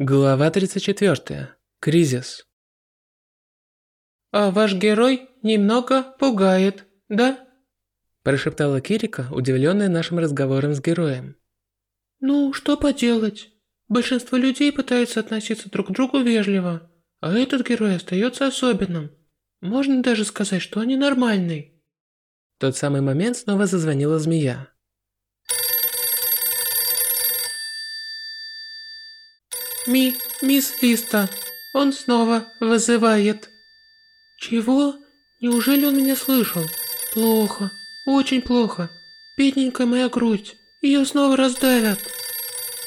Глава 34. Кризис. «А ваш герой немного пугает, да?» Прошептала Кирика, удивленная нашим разговором с героем. «Ну, что поделать? Большинство людей пытаются относиться друг к другу вежливо, а этот герой остается особенным. Можно даже сказать, что он ненормальный». В тот самый момент снова зазвонила змея. Ми, мисс Листа, он снова вызывает. Чего? Неужели он меня слышал? Плохо, очень плохо. Бедненькая моя грудь, ее снова раздавят.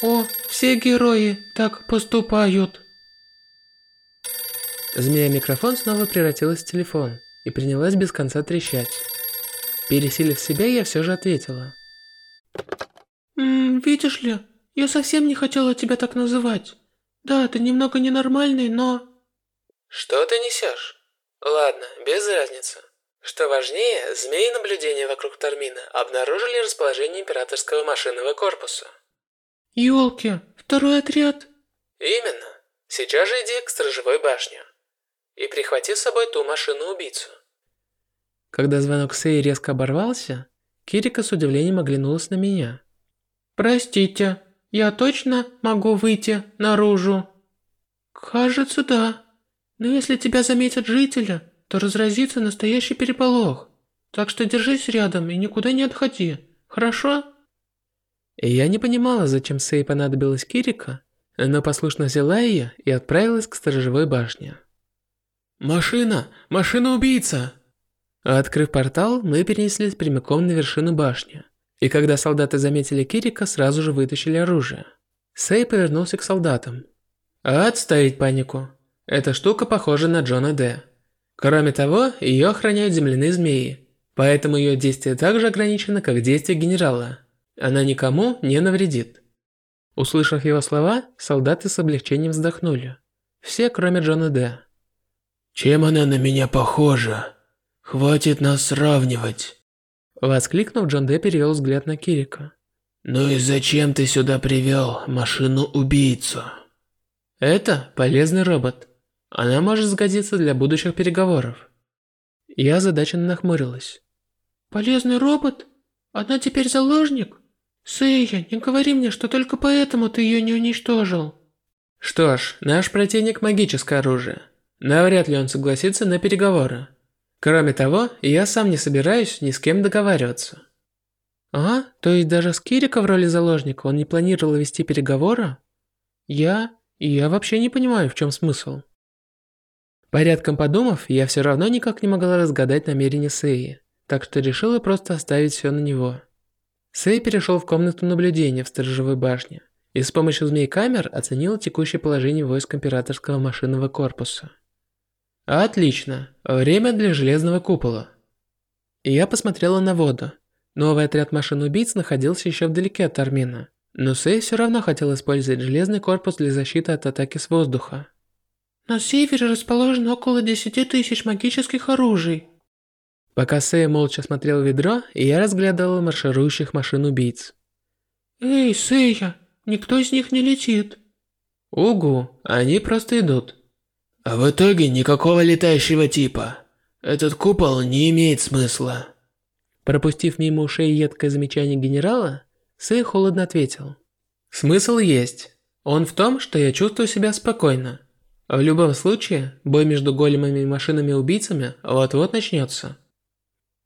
О, все герои так поступают. Змея-микрофон снова превратилась в телефон и принялась без конца трещать. Пересилив себя, я все же ответила. «М -м, видишь ли, я совсем не хотела тебя так называть. Да, ты немного ненормальный, но... Что ты несешь? Ладно, без разницы. Что важнее, змеи наблюдения вокруг Тармина обнаружили расположение императорского машинного корпуса. Ёлки, второй отряд? Именно. Сейчас же иди к сторожевой башне. И прихвати с собой ту машину-убийцу. Когда звонок Сэй резко оборвался, Кирика с удивлением оглянулась на меня. «Простите, я точно могу выйти наружу? Кажется, да. Но если тебя заметят жители, то разразится настоящий переполох. Так что держись рядом и никуда не отходи. Хорошо? Я не понимала, зачем Сей понадобилась Кирика, но послушно взяла ее и отправилась к сторожевой башне. «Машина! Машина-убийца!» Открыв портал, мы перенеслись прямиком на вершину башни. И когда солдаты заметили Кирика, сразу же вытащили оружие. Сэй повернулся к солдатам. «Отставить панику. Эта штука похожа на Джона Д. Кроме того, ее охраняют земляные змеи, поэтому ее действие также ограничено, как действие генерала. Она никому не навредит». Услышав его слова, солдаты с облегчением вздохнули. Все, кроме Джона Д. «Чем она на меня похожа? Хватит нас сравнивать!» Воскликнув, Джон Дэ перевел взгляд на Кирика. «Ну и зачем ты сюда привел машину-убийцу?» «Это полезный робот. Она может сгодиться для будущих переговоров». Я озадаченно нахмурилась. «Полезный робот? Она теперь заложник? Сэйя, не говори мне, что только поэтому ты ее не уничтожил». Что ж, наш противник магическое оружие. Навряд ли он согласится на переговоры. Кроме того, я сам не собираюсь ни с кем договариваться. А? То есть даже с Кирико в роли заложника он не планировал вести переговоры? Я... я вообще не понимаю, в чем смысл. Порядком подумав, я все равно никак не могла разгадать намерения Сэи, так что решила просто оставить все на него. Сэй перешел в комнату наблюдения в сторожевой башне и с помощью змей-камер оценил текущее положение войск императорского машинного корпуса. Отлично. Время для железного купола. Я посмотрела на воду. Новый отряд машин-убийц находился еще вдалеке от Армина. Но Сэй все равно хотел использовать железный корпус для защиты от атаки с воздуха. На севере расположено около 10 тысяч магических оружий. Пока Сэй молча смотрел в ведро, я разглядывала марширующих машин-убийц. Эй, Сэя, никто из них не летит. Угу, они просто идут. А в итоге никакого летающего типа. Этот купол не имеет смысла. Пропустив мимо ушей едкое замечание генерала, Сэй холодно ответил. Смысл есть. Он в том, что я чувствую себя спокойно. В любом случае, бой между големами и машинами-убийцами вот-вот начнется.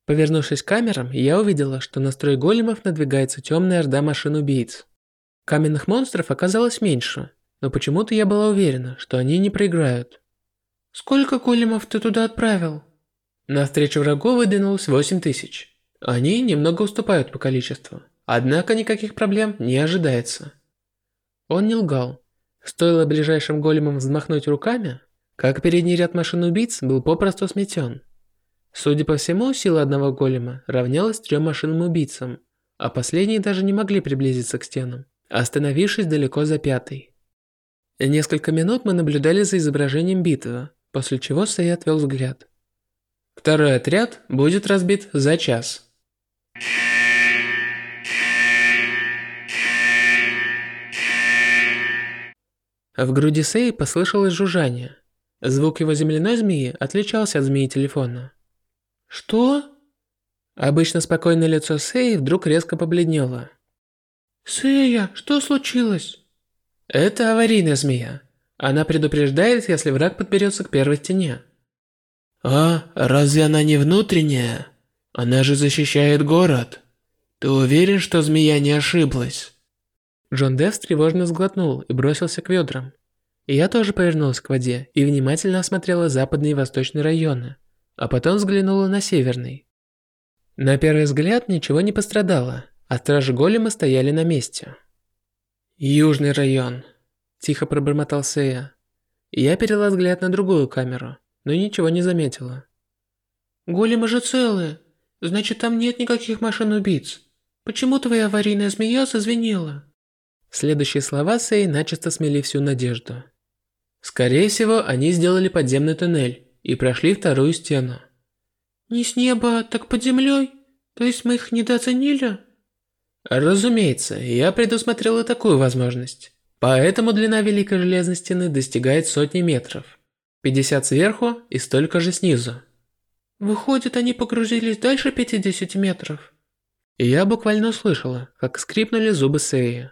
Повернувшись к камерам, я увидела, что на строй големов надвигается темная орда машин-убийц. Каменных монстров оказалось меньше, но почему-то я была уверена, что они не проиграют. Сколько големов ты туда отправил? На встречу врагу выдвинулось 8 тысяч. Они немного уступают по количеству. Однако никаких проблем не ожидается. Он не лгал. Стоило ближайшим големам взмахнуть руками, как передний ряд машин-убийц был попросту сметен. Судя по всему, сила одного голема равнялась трем машинам-убийцам, а последние даже не могли приблизиться к стенам, остановившись далеко за пятой. Несколько минут мы наблюдали за изображением битвы, после чего Сэй отвел взгляд. Второй отряд будет разбит за час. В груди Сэй послышалось жужжание. Звук его земляной змеи отличался от змеи телефона. «Что?» Обычно спокойное лицо Сэй вдруг резко побледнело. «Сэя, что случилось?» Это аварийная змея. Она предупреждает, если враг подберется к первой стене. А, разве она не внутренняя? Она же защищает город. Ты уверен, что змея не ошиблась? Джон Дев тревожно сглотнул и бросился к ведрам. И я тоже повернулась к воде и внимательно осмотрела западные и восточные районы, а потом взглянула на северный. На первый взгляд ничего не пострадало, а стражи голема стояли на месте. «Южный район», – тихо пробормотал Сея. Я перела взгляд на другую камеру, но ничего не заметила. «Големы же целые, значит там нет никаких машин-убийц. Почему твоя аварийная змея зазвенела?» Следующие слова Сэй начисто смели всю надежду. Скорее всего, они сделали подземный туннель и прошли вторую стену. «Не с неба, так под землей? То есть мы их недооценили?» Разумеется, я предусмотрел и такую возможность. Поэтому длина Великой Железной Стены достигает сотни метров. 50 сверху и столько же снизу. Выходит, они погрузились дальше 50 метров? И я буквально услышала, как скрипнули зубы Сеи.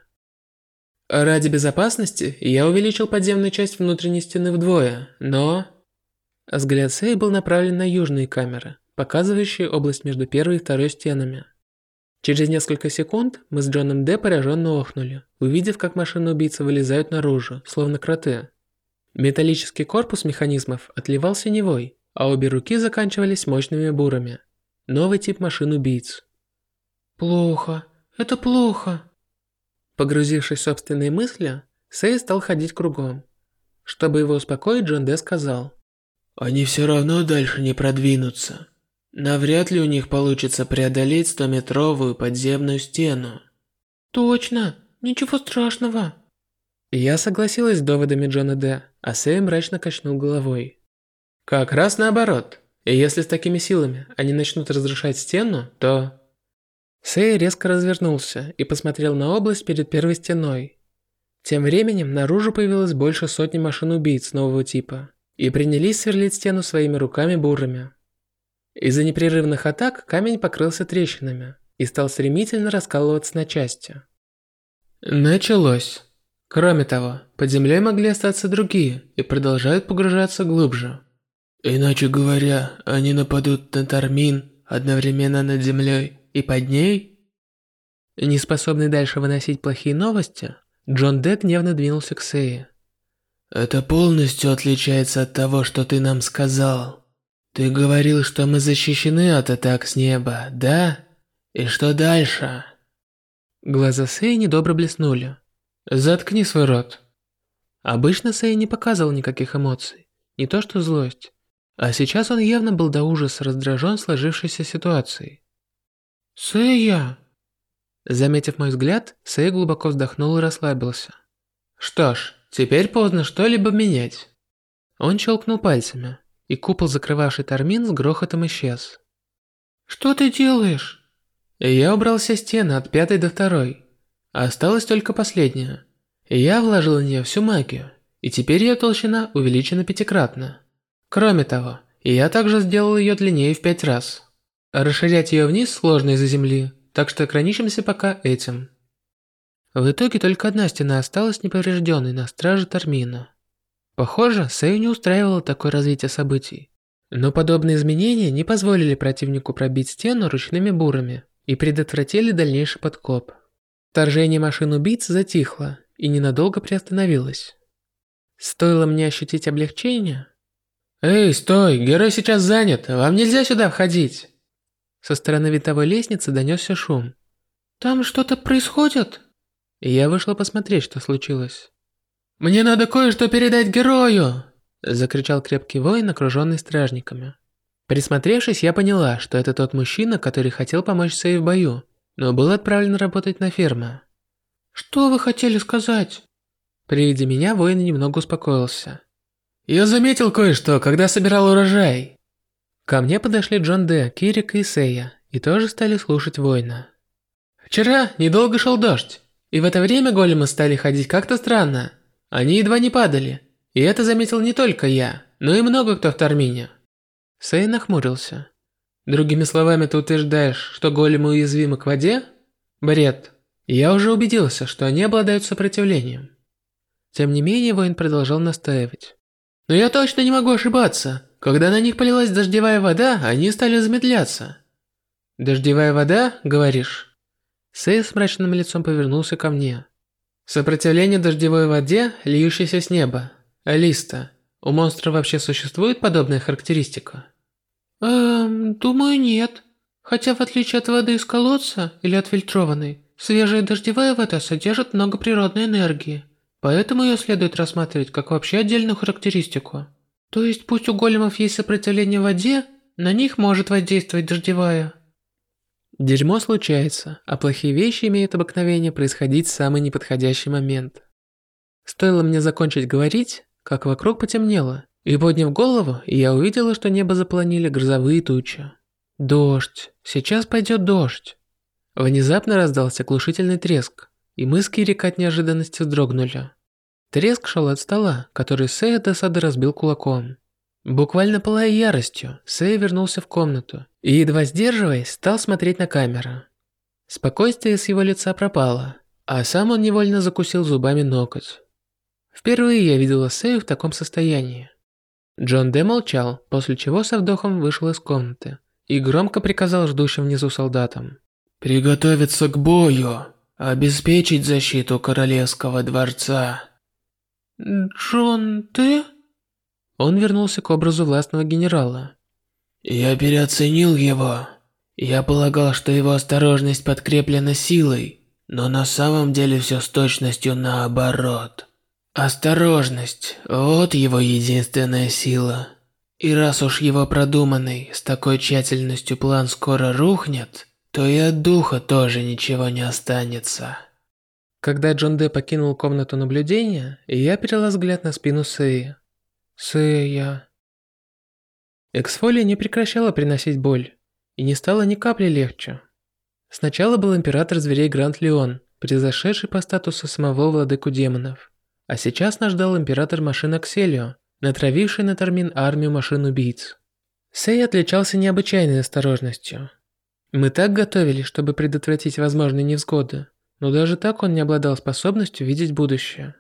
Ради безопасности я увеличил подземную часть внутренней стены вдвое, но... Взгляд Сеи был направлен на южные камеры, показывающие область между первой и второй стенами. Через несколько секунд мы с Джоном Д пораженно охнули, увидев, как машины-убийцы вылезают наружу, словно кроты. Металлический корпус механизмов отливал синевой, а обе руки заканчивались мощными бурами. Новый тип машин-убийц. «Плохо. Это плохо». Погрузившись в собственные мысли, Сэй стал ходить кругом. Чтобы его успокоить, Джон Д сказал. «Они все равно дальше не продвинутся». Навряд ли у них получится преодолеть стометровую подземную стену. Точно, ничего страшного. Я согласилась с доводами Джона Д, а Сэй мрачно качнул головой. Как раз наоборот. И если с такими силами они начнут разрушать стену, то... Сэй резко развернулся и посмотрел на область перед первой стеной. Тем временем наружу появилось больше сотни машин-убийц нового типа и принялись сверлить стену своими руками-бурами. Из-за непрерывных атак камень покрылся трещинами и стал стремительно раскалываться на части. Началось. Кроме того, под землей могли остаться другие и продолжают погружаться глубже. Иначе говоря, они нападут на Тармин одновременно над землей и под ней? Не способный дальше выносить плохие новости, Джон Дек гневно двинулся к Сее. Это полностью отличается от того, что ты нам сказал. Ты говорил, что мы защищены от атак с неба, да? И что дальше? Глаза Сэй недобро блеснули. Заткни свой рот. Обычно Сэй не показывал никаких эмоций, не то что злость. А сейчас он явно был до ужаса раздражен сложившейся ситуацией. «Сэя!» Заметив мой взгляд, Сэй глубоко вздохнул и расслабился. Что ж, теперь поздно что-либо менять. Он щелкнул пальцами и купол, закрывавший Тармин, с грохотом исчез. «Что ты делаешь?» Я убрал все стены от пятой до второй. Осталась только последняя. Я вложил в нее всю магию, и теперь ее толщина увеличена пятикратно. Кроме того, я также сделал ее длиннее в пять раз. Расширять ее вниз сложно из-за земли, так что ограничимся пока этим. В итоге только одна стена осталась неповрежденной на страже Тармина. Похоже, Сэю не устраивало такое развитие событий. Но подобные изменения не позволили противнику пробить стену ручными бурами и предотвратили дальнейший подкоп. Вторжение машин-убийц затихло и ненадолго приостановилось. Стоило мне ощутить облегчение... «Эй, стой! Герой сейчас занят! Вам нельзя сюда входить!» Со стороны винтовой лестницы донесся шум. «Там что-то происходит?» Я вышла посмотреть, что случилось. «Мне надо кое-что передать герою!» Закричал крепкий воин, окруженный стражниками. Присмотревшись, я поняла, что это тот мужчина, который хотел помочь Сэй в бою, но был отправлен работать на ферму. «Что вы хотели сказать?» При виде меня воин немного успокоился. «Я заметил кое-что, когда собирал урожай!» Ко мне подошли Джон Д, Кирик и Сея, и тоже стали слушать воина. «Вчера недолго шел дождь, и в это время големы стали ходить как-то странно. Они едва не падали. И это заметил не только я, но и много кто в Тармине. Сэй нахмурился. Другими словами, ты утверждаешь, что големы уязвимы к воде? Бред. Я уже убедился, что они обладают сопротивлением. Тем не менее, воин продолжал настаивать. Но я точно не могу ошибаться. Когда на них полилась дождевая вода, они стали замедляться. Дождевая вода, говоришь? Сэй с мрачным лицом повернулся ко мне. Сопротивление дождевой воде, льющейся с неба. Алиста, у монстра вообще существует подобная характеристика? Эм, думаю, нет. Хотя в отличие от воды из колодца или от фильтрованной, свежая дождевая вода содержит много природной энергии. Поэтому ее следует рассматривать как вообще отдельную характеристику. То есть пусть у големов есть сопротивление воде, на них может воздействовать дождевая. Дерьмо случается, а плохие вещи имеют обыкновение происходить в самый неподходящий момент. Стоило мне закончить говорить, как вокруг потемнело, и подняв голову, я увидела, что небо заполонили грозовые тучи. Дождь. Сейчас пойдет дождь. Внезапно раздался глушительный треск, и мы с Кирик от неожиданности вздрогнули. Треск шел от стола, который от досады разбил кулаком. Буквально пылая яростью, Сэй вернулся в комнату и, едва сдерживаясь, стал смотреть на камеру. Спокойствие с его лица пропало, а сам он невольно закусил зубами ноготь. Впервые я видела Сэю в таком состоянии. Джон Д молчал, после чего со вдохом вышел из комнаты и громко приказал ждущим внизу солдатам. «Приготовиться к бою, обеспечить защиту королевского дворца». «Джон Д?» Он вернулся к образу властного генерала. «Я переоценил его. Я полагал, что его осторожность подкреплена силой, но на самом деле все с точностью наоборот». Осторожность – вот его единственная сила. И раз уж его продуманный с такой тщательностью план скоро рухнет, то и от духа тоже ничего не останется. Когда Джон Дэ покинул комнату наблюдения, я перела взгляд на спину Сэи. Сэя... Эксфолия не прекращала приносить боль, и не стало ни капли легче. Сначала был император зверей Гранд Леон, превзошедший по статусу самого владыку демонов. А сейчас нас ждал император машин Акселио, натравивший на Тармин армию машин-убийц. Сей отличался необычайной осторожностью. Мы так готовились, чтобы предотвратить возможные невзгоды, но даже так он не обладал способностью видеть будущее.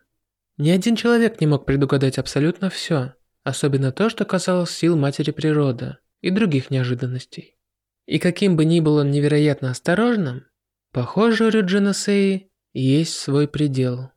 Ни один человек не мог предугадать абсолютно все, особенно то, что касалось сил матери природы и других неожиданностей. И каким бы ни был он невероятно осторожным, похоже, у Рюджина Сеи есть свой предел.